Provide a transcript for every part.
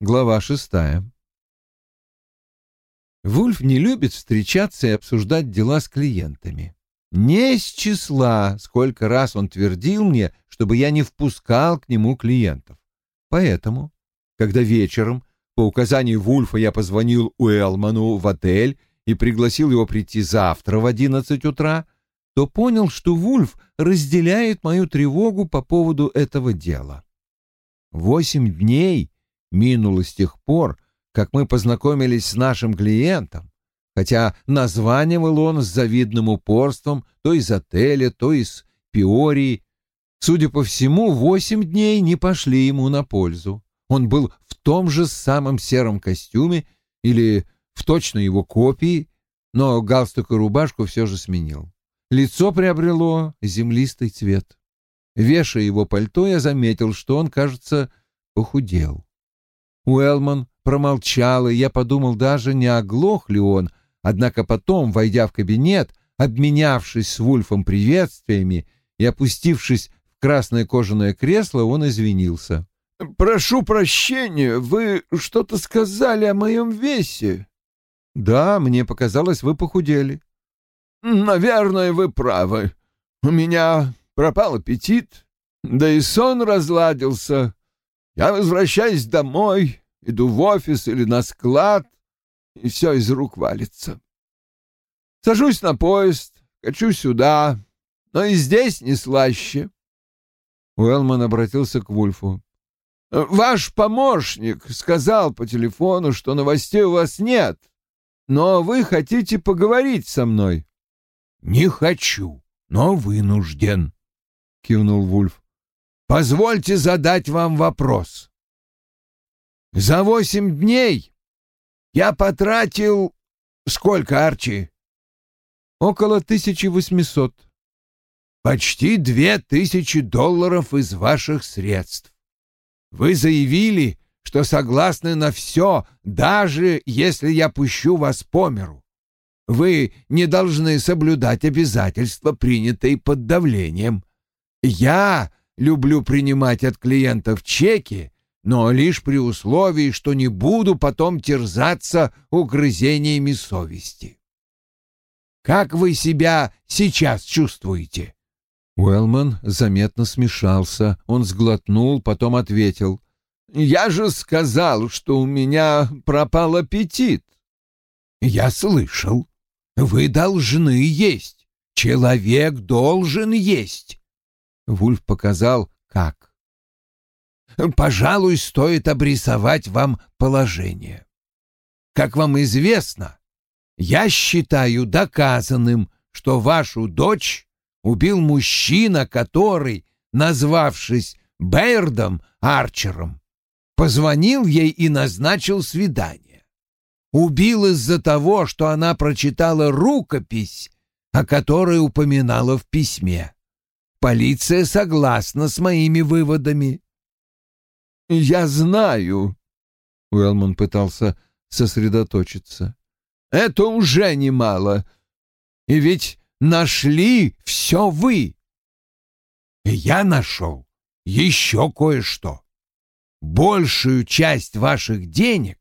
Глава шестая. Вульф не любит встречаться и обсуждать дела с клиентами. Не с числа, сколько раз он твердил мне, чтобы я не впускал к нему клиентов. Поэтому, когда вечером по указанию Вульфа я позвонил Уэлману в отель и пригласил его прийти завтра в одиннадцать утра, то понял, что Вульф разделяет мою тревогу по поводу этого дела. Восемь дней минуло с тех пор, как мы познакомились с нашим клиентом, хотя названивал он с завидным упорством то из отеля, то из Пиории. Судя по всему, восемь дней не пошли ему на пользу. Он был в том же самом сером костюме или в точно его копии, но галстук и рубашку все же сменил. Лицо приобрело землистый цвет. Вешая его пальто, я заметил, что он, кажется, похудел. Уэлман промолчал, и я подумал, даже не оглох ли он, однако потом, войдя в кабинет, обменявшись с Вульфом приветствиями и опустившись в красное кожаное кресло, он извинился. «Прошу прощения, вы что-то сказали о моем весе?» «Да, мне показалось, вы похудели». «Наверное, вы правы. У меня пропал аппетит, да и сон разладился. Я возвращаюсь домой, иду в офис или на склад, и все из рук валится. Сажусь на поезд, хочу сюда, но и здесь не слаще». Уэллман обратился к Вульфу. «Ваш помощник сказал по телефону, что новостей у вас нет, но вы хотите поговорить со мной». «Не хочу, но вынужден», — кивнул Вульф. «Позвольте задать вам вопрос. За восемь дней я потратил... Сколько, Арчи?» «Около тысячи восьмисот». «Почти две тысячи долларов из ваших средств. Вы заявили, что согласны на все, даже если я пущу вас по миру. Вы не должны соблюдать обязательства, принятые под давлением. Я люблю принимать от клиентов чеки, но лишь при условии, что не буду потом терзаться угрызениями совести. Как вы себя сейчас чувствуете? Уэллман заметно смешался. Он сглотнул, потом ответил. «Я же сказал, что у меня пропал аппетит». «Я слышал. Вы должны есть. Человек должен есть. Вульф показал, как. Пожалуй, стоит обрисовать вам положение. Как вам известно, я считаю доказанным, что вашу дочь убил мужчина, который, назвавшись Бейрдом Арчером, позвонил ей и назначил свидание убил из-за того, что она прочитала рукопись, о которой упоминала в письме. Полиция согласна с моими выводами. «Я знаю», — Уэлмон пытался сосредоточиться. «Это уже немало. И ведь нашли все вы». «Я нашел еще кое-что. Большую часть ваших денег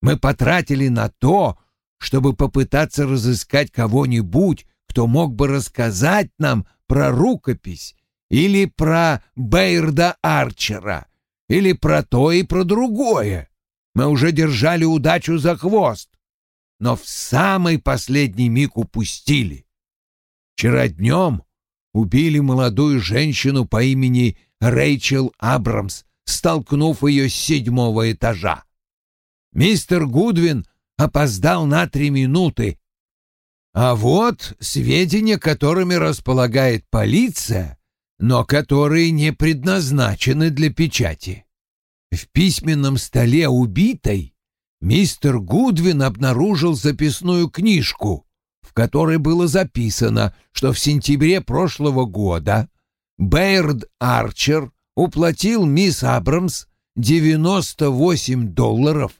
мы потратили на то, чтобы попытаться разыскать кого-нибудь, кто мог бы рассказать нам про рукопись или про Бейрда Арчера, или про то и про другое. Мы уже держали удачу за хвост, но в самый последний миг упустили. Вчера днем убили молодую женщину по имени Рэйчел Абрамс, столкнув ее с седьмого этажа. Мистер Гудвин опоздал на три минуты. А вот сведения, которыми располагает полиция, но которые не предназначены для печати. В письменном столе убитой мистер Гудвин обнаружил записную книжку, в которой было записано, что в сентябре прошлого года Бэйрд Арчер уплатил мисс Абрамс 98 долларов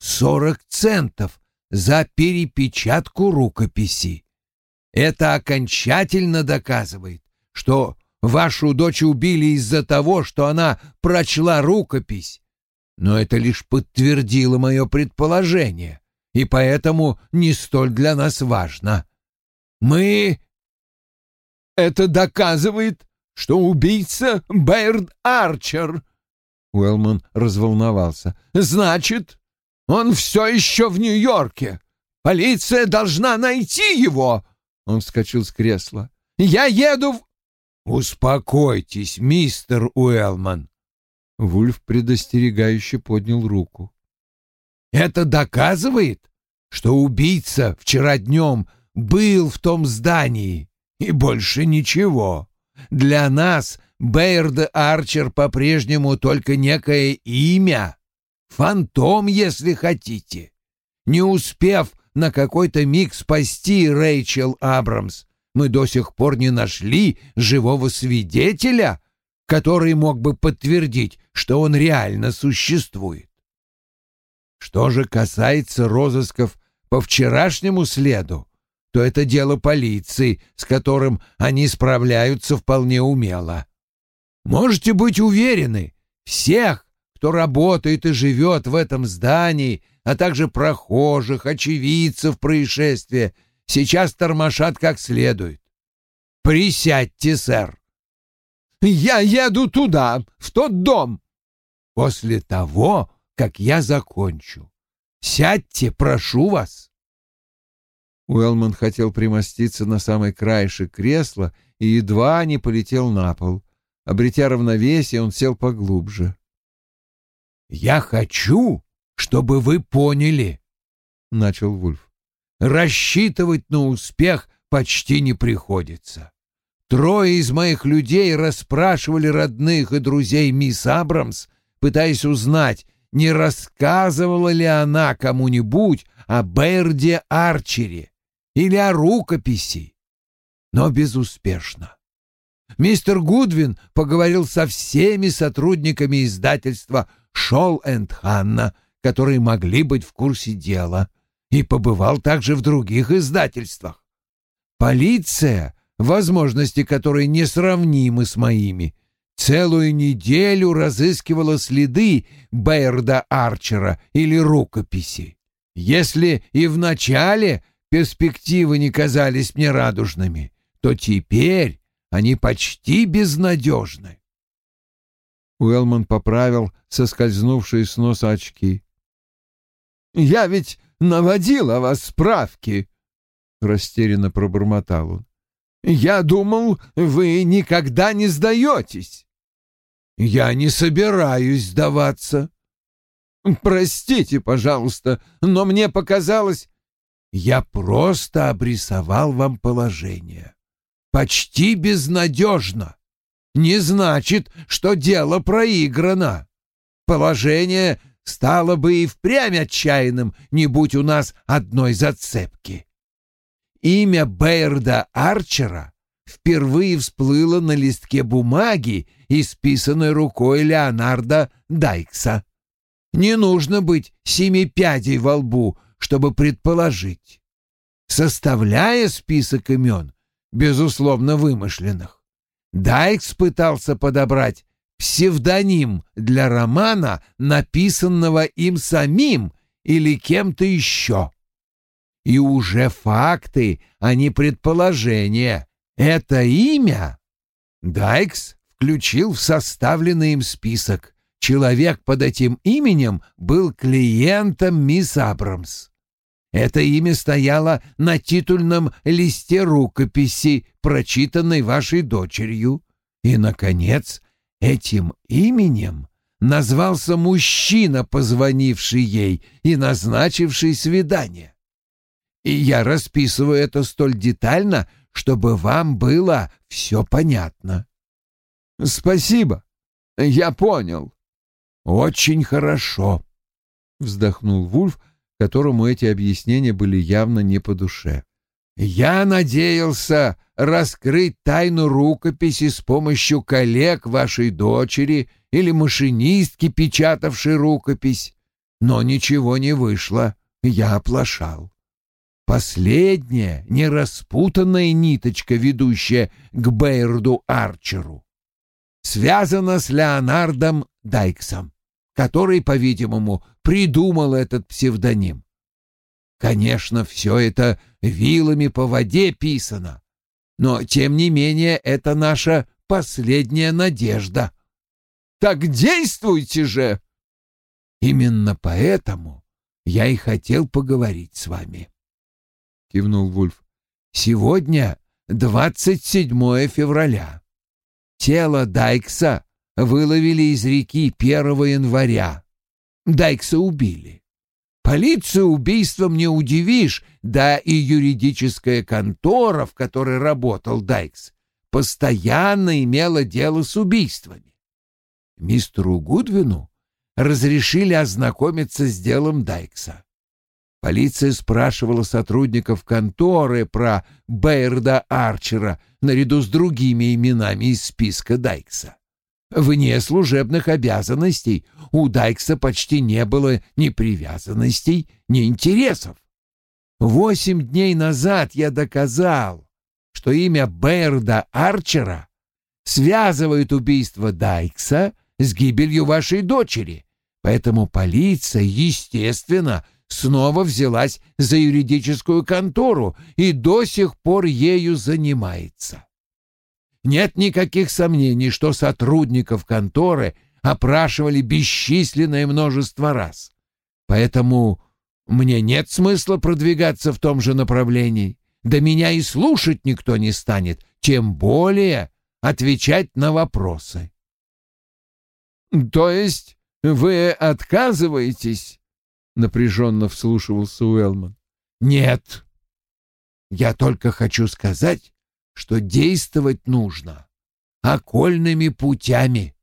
Сорок центов за перепечатку рукописи. Это окончательно доказывает, что вашу дочь убили из-за того, что она прочла рукопись. но это лишь подтвердило мое предположение, и поэтому не столь для нас важно. Мы... Это доказывает, что убийца Бэйрд Арчер. Уэллман разволновался. Значит, он все еще в Нью-Йорке. Полиция должна найти его. Он вскочил с кресла. Я еду в... Успокойтесь, мистер Уэллман. Вульф предостерегающе поднял руку. Это доказывает, что убийца вчера днем был в том здании, и больше ничего. Для нас Бэйрд Арчер по-прежнему только некое имя, фантом, если хотите. Не успев на какой-то миг спасти Рэйчел Абрамс, мы до сих пор не нашли живого свидетеля, который мог бы подтвердить, что он реально существует. Что же касается розысков по вчерашнему следу, то это дело полиции, с которым они справляются вполне умело. Можете быть уверены, всех, кто работает и живет в этом здании, а также прохожих, очевидцев происшествия, сейчас тормошат как следует. Присядьте, сэр. Я еду туда, в тот дом. После того, как я закончу. Сядьте, прошу вас. Уэллман хотел примоститься на самый краешек кресла и едва не полетел на пол. Обретя равновесие, он сел поглубже. «Я хочу, чтобы вы поняли», — начал Вульф. «Рассчитывать на успех почти не приходится. Трое из моих людей расспрашивали родных и друзей мисс Абрамс, пытаясь узнать, не рассказывала ли она кому-нибудь о Берде Арчере или о рукописи, но безуспешно. Мистер Гудвин поговорил со всеми сотрудниками издательства «Шоу энд Ханна», которые могли быть в курсе дела, и побывал также в других издательствах. Полиция, возможности которой несравнимы с моими, целую неделю разыскивала следы Бэйрда Арчера или рукописи. Если и в начале перспективы не казались мне радужными, то теперь они почти безнадежны. Уэллман поправил соскользнувшие с носа очки. «Я ведь наводил о вас справки», — растерянно пробормотал он. «Я думал, вы никогда не сдаетесь». «Я не собираюсь сдаваться». «Простите, пожалуйста, но мне показалось, я просто обрисовал вам положение. Почти безнадежно. Не значит, что дело проиграно. Положение стало бы и впрямь отчаянным, не будь у нас одной зацепки. Имя Бэйрда Арчера впервые всплыло на листке бумаги, исписанной рукой Леонарда Дайкса. Не нужно быть семи пядей во лбу, чтобы предположить. Составляя список имен, безусловно вымышленных, Дайкс пытался подобрать псевдоним для романа, написанного им самим или кем-то еще. И уже факты, а не предположения. Это имя Дайкс включил в составленный им список. Человек под этим именем был клиентом мисс Абрамс. Это имя стояло на титульном листе рукописи, прочитанной вашей дочерью. И, наконец, этим именем назвался мужчина, позвонивший ей и назначивший свидание. И я расписываю это столь детально, чтобы вам было все понятно. Спасибо. Я понял. Очень хорошо. Вздохнул Вульф, которому эти объяснения были явно не по душе. «Я надеялся раскрыть тайну рукописи с помощью коллег вашей дочери или машинистки, печатавшей рукопись, но ничего не вышло, я оплошал. Последняя, нераспутанная ниточка, ведущая к Бейрду Арчеру, связана с Леонардом Дайксом который, по-видимому, придумал этот псевдоним. Конечно, все это вилами по воде писано, но, тем не менее, это наша последняя надежда. Так действуйте же! Именно поэтому я и хотел поговорить с вами. Кивнул Вульф. Сегодня 27 февраля. Тело Дайкса выловили из реки 1 января. Дайкса убили. Полицию убийством не удивишь, да и юридическая контора, в которой работал Дайкс, постоянно имела дело с убийствами. Мистеру Гудвину разрешили ознакомиться с делом Дайкса. Полиция спрашивала сотрудников конторы про Бейрда Арчера наряду с другими именами из списка Дайкса. Вне служебных обязанностей у Дайкса почти не было ни привязанностей, ни интересов. Восемь дней назад я доказал, что имя Бейрда Арчера связывает убийство Дайкса с гибелью вашей дочери, поэтому полиция, естественно, снова взялась за юридическую контору и до сих пор ею занимается. Нет никаких сомнений, что сотрудников конторы опрашивали бесчисленное множество раз. Поэтому мне нет смысла продвигаться в том же направлении. Да меня и слушать никто не станет, тем более отвечать на вопросы. То есть вы отказываетесь? Напряженно вслушивался Уэлман. Нет. Я только хочу сказать, что действовать нужно окольными путями.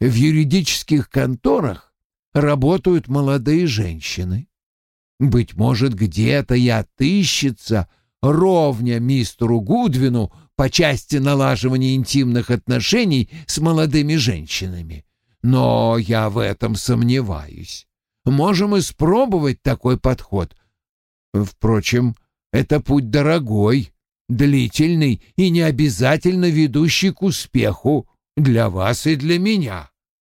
В юридических конторах работают молодые женщины. Быть может, где-то и отыщется ровня мистеру Гудвину по части налаживания интимных отношений с молодыми женщинами. Но я в этом сомневаюсь. Можем испробовать такой подход. Впрочем, это путь дорогой длительный и не обязательно ведущий к успеху для вас и для меня.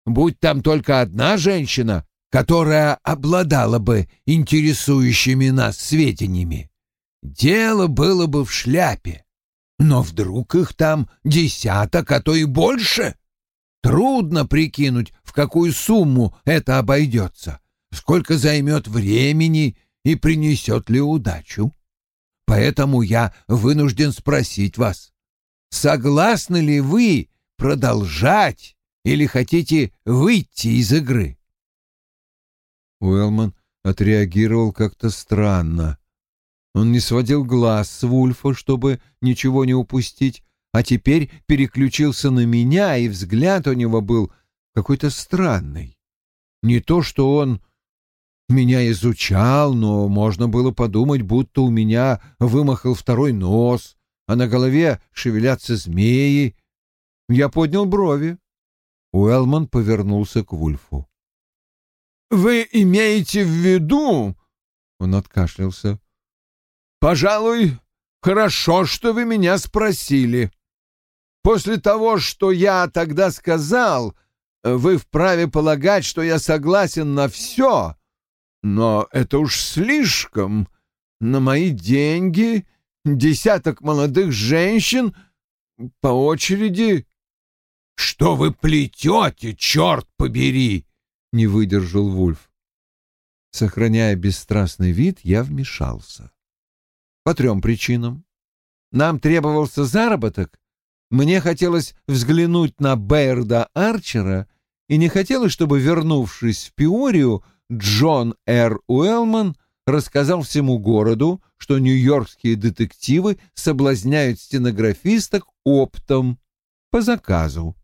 Будь там только одна женщина, которая обладала бы интересующими нас сведениями, дело было бы в шляпе. Но вдруг их там десяток, а то и больше. Трудно прикинуть, в какую сумму это обойдется, сколько займет времени и принесет ли удачу. Поэтому я вынужден спросить вас, согласны ли вы продолжать или хотите выйти из игры?» Уэллман отреагировал как-то странно. Он не сводил глаз с Вульфа, чтобы ничего не упустить, а теперь переключился на меня, и взгляд у него был какой-то странный. Не то, что он меня изучал, но можно было подумать, будто у меня вымахал второй нос, а на голове шевелятся змеи. Я поднял брови. Уэлман повернулся к Вульфу. «Вы имеете в виду...» Он откашлялся. «Пожалуй, хорошо, что вы меня спросили. После того, что я тогда сказал, вы вправе полагать, что я согласен на все, но это уж слишком. На мои деньги десяток молодых женщин по очереди... — Что вы плетете, черт побери! — не выдержал Вульф. Сохраняя бесстрастный вид, я вмешался. По трем причинам. Нам требовался заработок, мне хотелось взглянуть на Бэйрда Арчера, и не хотелось, чтобы, вернувшись в Пиорию, Джон Р. Уэллман рассказал всему городу, что нью-йоркские детективы соблазняют стенографисток оптом по заказу.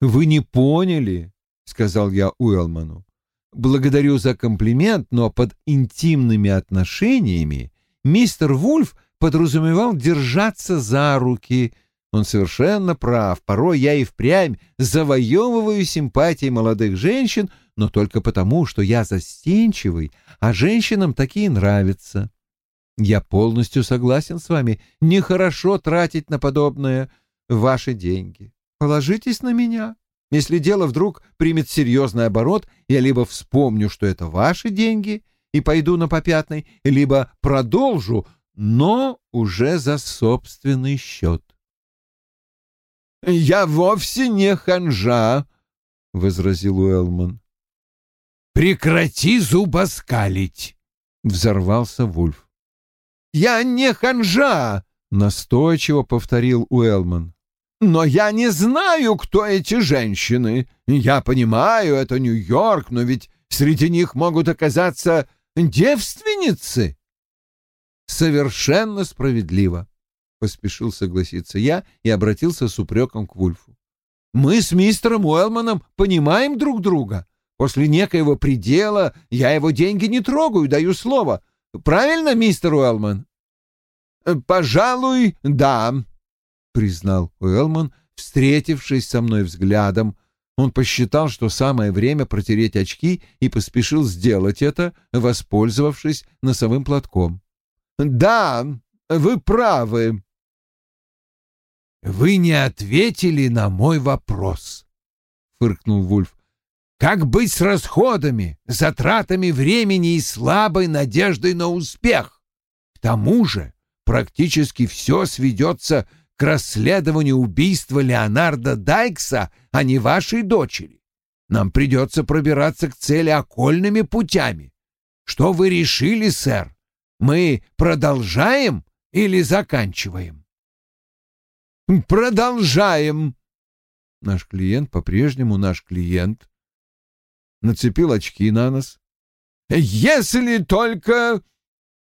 «Вы не поняли», — сказал я Уэллману. «Благодарю за комплимент, но под интимными отношениями мистер Вульф подразумевал держаться за руки, он совершенно прав. Порой я и впрямь завоевываю симпатии молодых женщин, но только потому, что я застенчивый, а женщинам такие нравятся. Я полностью согласен с вами. Нехорошо тратить на подобное ваши деньги. Положитесь на меня. Если дело вдруг примет серьезный оборот, я либо вспомню, что это ваши деньги, и пойду на попятный, либо продолжу, но уже за собственный счет. «Я вовсе не ханжа», — возразил Уэлман. «Прекрати зубоскалить!» — взорвался Вульф. «Я не ханжа!» — настойчиво повторил Уэлман. «Но я не знаю, кто эти женщины. Я понимаю, это Нью-Йорк, но ведь среди них могут оказаться девственницы». «Совершенно справедливо», — поспешил согласиться я и обратился с упреком к Вульфу. «Мы с мистером Уэлманом понимаем друг друга. После некоего предела я его деньги не трогаю, даю слово. Правильно, мистер Уэлман?» «Пожалуй, да», — признал Уэлман, встретившись со мной взглядом. Он посчитал, что самое время протереть очки и поспешил сделать это, воспользовавшись носовым платком. «Да, вы правы». «Вы не ответили на мой вопрос», — фыркнул Вульф. «Как быть с расходами, затратами времени и слабой надеждой на успех? К тому же практически все сведется к расследованию убийства Леонарда Дайкса, а не вашей дочери. Нам придется пробираться к цели окольными путями. Что вы решили, сэр? Мы продолжаем или заканчиваем? Продолжаем. Наш клиент по-прежнему наш клиент. Нацепил очки на нос. Если только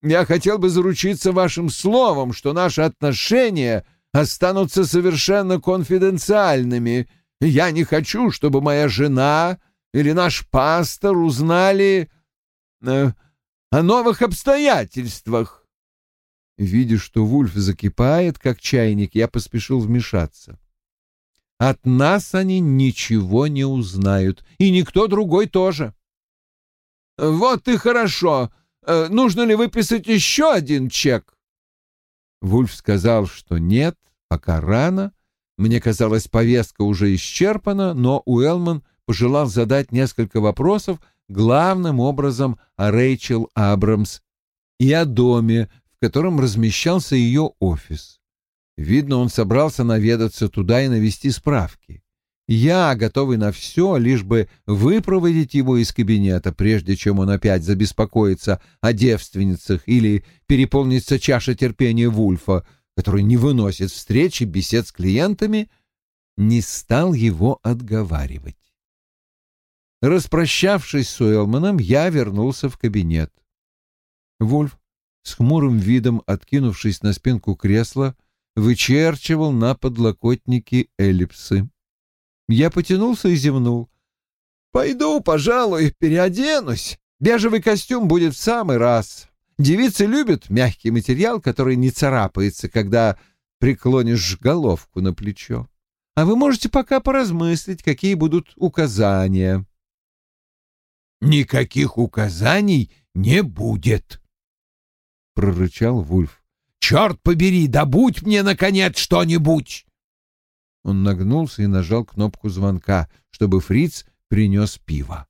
я хотел бы заручиться вашим словом, что наши отношения останутся совершенно конфиденциальными. Я не хочу, чтобы моя жена или наш пастор узнали э, о новых обстоятельствах. Видя, что Вульф закипает, как чайник, я поспешил вмешаться. От нас они ничего не узнают, и никто другой тоже. — Вот и хорошо. Э, нужно ли выписать еще один чек? Вульф сказал, что нет, пока рано. Мне казалось, повестка уже исчерпана, но Уэлман пожелал задать несколько вопросов, главным образом о Рэйчел Абрамс и о доме, котором размещался ее офис. Видно, он собрался наведаться туда и навести справки. Я, готовый на все, лишь бы выпроводить его из кабинета, прежде чем он опять забеспокоится о девственницах или переполнится чаша терпения Вульфа, который не выносит встречи, бесед с клиентами, не стал его отговаривать. Распрощавшись с Уэлманом, я вернулся в кабинет. Вульф, с хмурым видом откинувшись на спинку кресла, вычерчивал на подлокотнике эллипсы. Я потянулся и зевнул. «Пойду, пожалуй, переоденусь. Бежевый костюм будет в самый раз. Девицы любят мягкий материал, который не царапается, когда преклонишь головку на плечо. А вы можете пока поразмыслить, какие будут указания». «Никаких указаний не будет», — прорычал Вульф. «Черт побери, добудь мне, наконец, что-нибудь!» Он нагнулся и нажал кнопку звонка, чтобы фриц принес пиво.